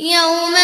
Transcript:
يوم